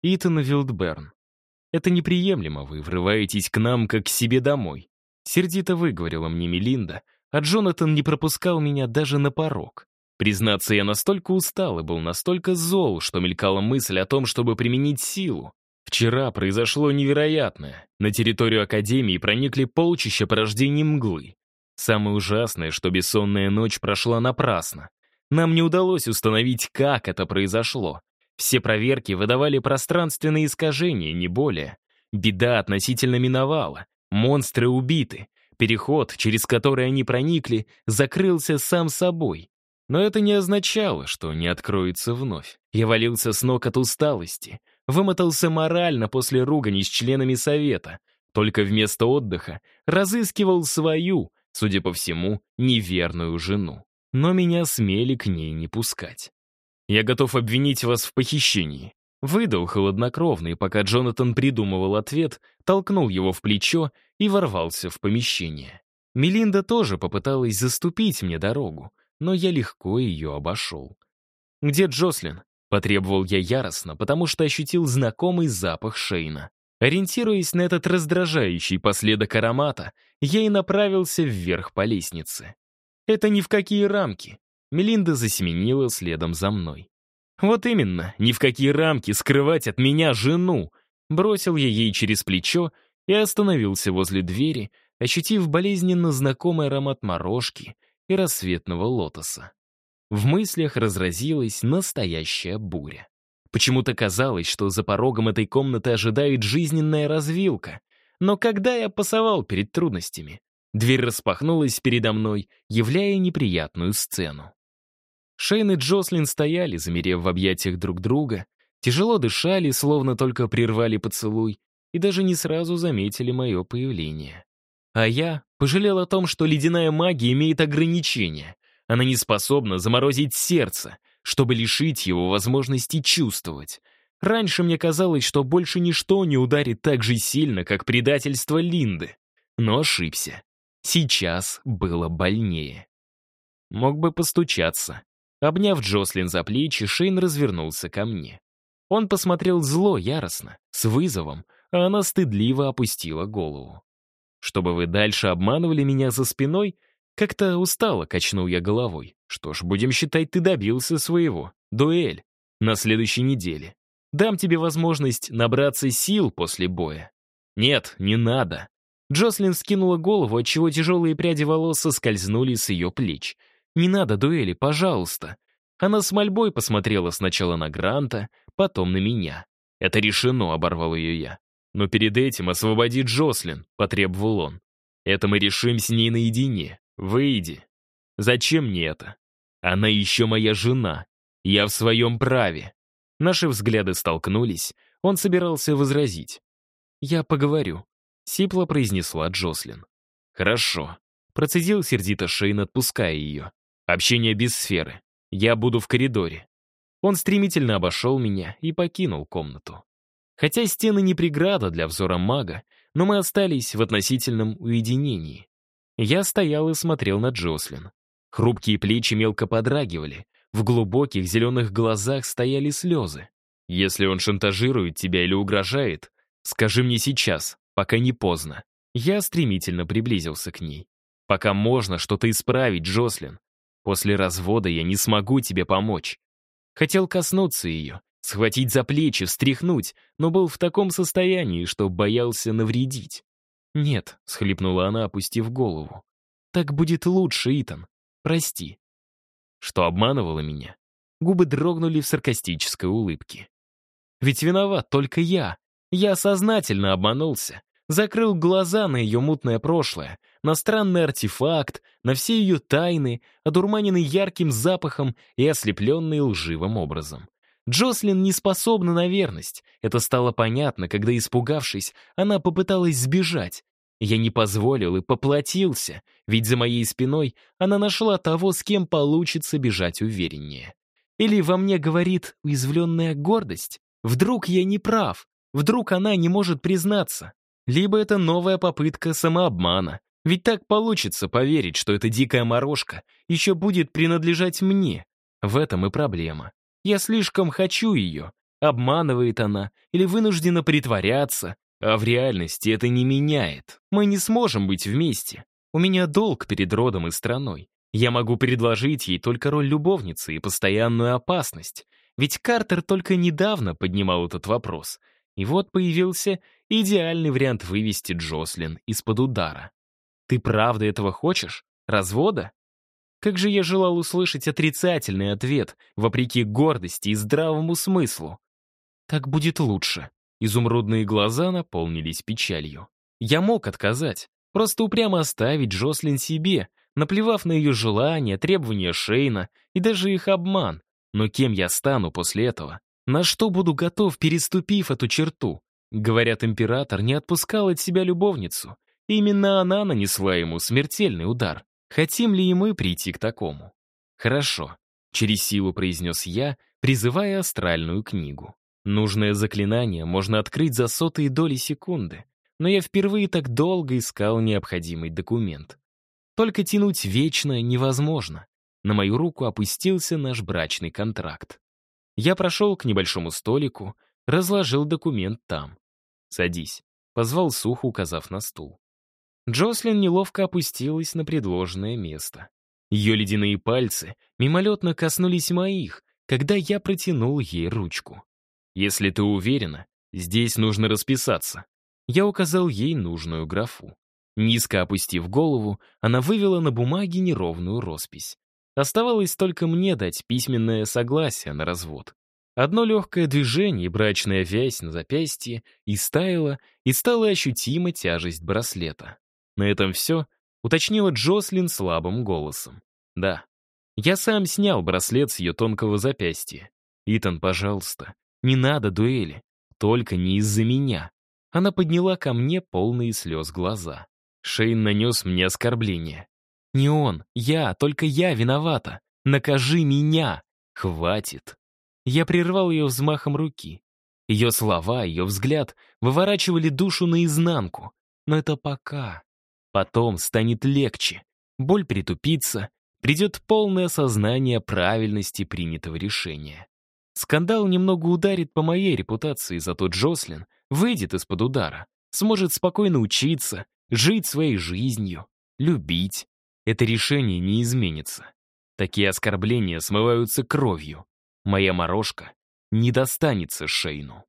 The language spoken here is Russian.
Итан Вилдберн. Это неприемлемо, вы врываетесь к нам, как к себе домой. Сердито выговорила мне Мелинда, а Джонатан не пропускал меня даже на порог. Признаться, я настолько устал и был настолько зол, что мелькала мысль о том, чтобы применить силу. Вчера произошло невероятное. На территорию Академии проникли полчища порождений мглы. Самое ужасное, что бессонная ночь прошла напрасно. Нам не удалось установить, как это произошло. Все проверки выдавали пространственные искажения, не более. Беда относительно миновала. Монстры убиты. Переход, через который они проникли, закрылся сам собой. Но это не означало, что не откроется вновь. Я валился с ног от усталости, вымотался морально после ругани с членами совета, только вместо отдыха разыскивал свою, судя по всему, неверную жену. Но меня смели к ней не пускать. Я готов обвинить вас в похищении. Выдал хладнокровно, и пока Джонатан придумывал ответ, толкнул его в плечо и ворвался в помещение. Мелинда тоже попыталась заступить мне дорогу, но я легко ее обошел. «Где Джослин?» — потребовал я яростно, потому что ощутил знакомый запах Шейна. Ориентируясь на этот раздражающий последок аромата, я и направился вверх по лестнице. Это ни в какие рамки. Мелинда засеменила следом за мной. Вот именно, ни в какие рамки скрывать от меня жену. Бросил я ей через плечо и остановился возле двери, ощутив болезненно знакомый аромат морожки и рассветного лотоса. В мыслях разразилась настоящая буря. Почему-то казалось, что за порогом этой комнаты ожидает жизненная развилка. Но когда я пасовал перед трудностями, дверь распахнулась передо мной, являя неприятную сцену. Шейн и Джослин стояли, замерев в объятиях друг друга, тяжело дышали, словно только прервали поцелуй, и даже не сразу заметили мое появление. А я пожалел о том, что ледяная магия имеет ограничения. Она не способна заморозить сердце, чтобы лишить его возможности чувствовать. Раньше мне казалось, что больше ничто не ударит так же сильно, как предательство Линды. Но ошибся. Сейчас было больнее. Мог бы постучаться. Обняв Джослин за плечи, Шейн развернулся ко мне. Он посмотрел зло, яростно, с вызовом, а она стыдливо опустила голову. «Чтобы вы дальше обманывали меня за спиной?» Как-то устало качнул я головой. Что ж, будем считать, ты добился своего. Дуэль. На следующей неделе. Дам тебе возможность набраться сил после боя. Нет, не надо. Джослин скинула голову, отчего тяжелые пряди волос соскользнули с ее плеч. «Не надо дуэли, пожалуйста». Она с мольбой посмотрела сначала на Гранта, потом на меня. «Это решено», — оборвал ее я. «Но перед этим освободи Джослин», — потребовал он. «Это мы решим с ней наедине. Выйди. Зачем мне это? Она еще моя жена. Я в своем праве. Наши взгляды столкнулись. Он собирался возразить. «Я поговорю», — сипло произнесла Джослин. «Хорошо», — процедил сердито Шейн, отпуская ее. «Общение без сферы. Я буду в коридоре». Он стремительно обошел меня и покинул комнату. Хотя стены не преграда для взора мага, но мы остались в относительном уединении. Я стоял и смотрел на Джослин. Хрупкие плечи мелко подрагивали, в глубоких зеленых глазах стояли слезы. «Если он шантажирует тебя или угрожает, скажи мне сейчас, пока не поздно». Я стремительно приблизился к ней. «Пока можно что-то исправить, Джослин. После развода я не смогу тебе помочь». Хотел коснуться ее, схватить за плечи, встряхнуть, но был в таком состоянии, что боялся навредить. «Нет», — схлипнула она, опустив голову. «Так будет лучше, Итан. Прости». Что обманывало меня? Губы дрогнули в саркастической улыбке. «Ведь виноват только я. Я сознательно обманулся. Закрыл глаза на ее мутное прошлое, на странный артефакт, на все ее тайны, одурманенный ярким запахом и ослепленный лживым образом. Джослин не способна на верность. Это стало понятно, когда, испугавшись, она попыталась сбежать. Я не позволил и поплатился, ведь за моей спиной она нашла того, с кем получится бежать увереннее. Или во мне говорит уязвленная гордость? Вдруг я не прав? Вдруг она не может признаться? Либо это новая попытка самообмана. Ведь так получится поверить, что эта дикая морожка еще будет принадлежать мне. В этом и проблема. Я слишком хочу ее. обманывает она или вынуждена притворяться, а в реальности это не меняет. Мы не сможем быть вместе. У меня долг перед родом и страной. Я могу предложить ей только роль любовницы и постоянную опасность. Ведь Картер только недавно поднимал этот вопрос. И вот появился идеальный вариант вывести Джослин из-под удара. «Ты правда этого хочешь? Развода?» Как же я желал услышать отрицательный ответ, вопреки гордости и здравому смыслу. «Так будет лучше». Изумрудные глаза наполнились печалью. Я мог отказать, просто упрямо оставить Джослин себе, наплевав на ее желания, требования Шейна и даже их обман. Но кем я стану после этого? На что буду готов, переступив эту черту? Говорят, император не отпускал от себя любовницу. Именно она нанесла ему смертельный удар. Хотим ли и мы прийти к такому? Хорошо. Через силу произнес я, призывая астральную книгу. Нужное заклинание можно открыть за сотые доли секунды, но я впервые так долго искал необходимый документ. Только тянуть вечно невозможно. На мою руку опустился наш брачный контракт. Я прошел к небольшому столику, разложил документ там. «Садись», — позвал Суху, указав на стул. Джослин неловко опустилась на предложенное место. Ее ледяные пальцы мимолетно коснулись моих, когда я протянул ей ручку. «Если ты уверена, здесь нужно расписаться». Я указал ей нужную графу. Низко опустив голову, она вывела на бумаге неровную роспись. Оставалось только мне дать письменное согласие на развод. Одно легкое движение и брачная вязь на запястье и стаяла, и стала ощутима тяжесть браслета. На этом все, уточнила Джослин слабым голосом. Да, я сам снял браслет с ее тонкого запястья. «Итан, пожалуйста, не надо дуэли, только не из-за меня». Она подняла ко мне полные слез глаза. Шейн нанес мне оскорбление. «Не он, я, только я виновата. Накажи меня! Хватит!» Я прервал ее взмахом руки. Ее слова, ее взгляд выворачивали душу наизнанку. Но это пока. Потом станет легче. Боль притупится, придет полное осознание правильности принятого решения. Скандал немного ударит по моей репутации, зато Джослин выйдет из-под удара, сможет спокойно учиться, жить своей жизнью, любить. Это решение не изменится. Такие оскорбления смываются кровью. Моя морожка не достанется Шейну.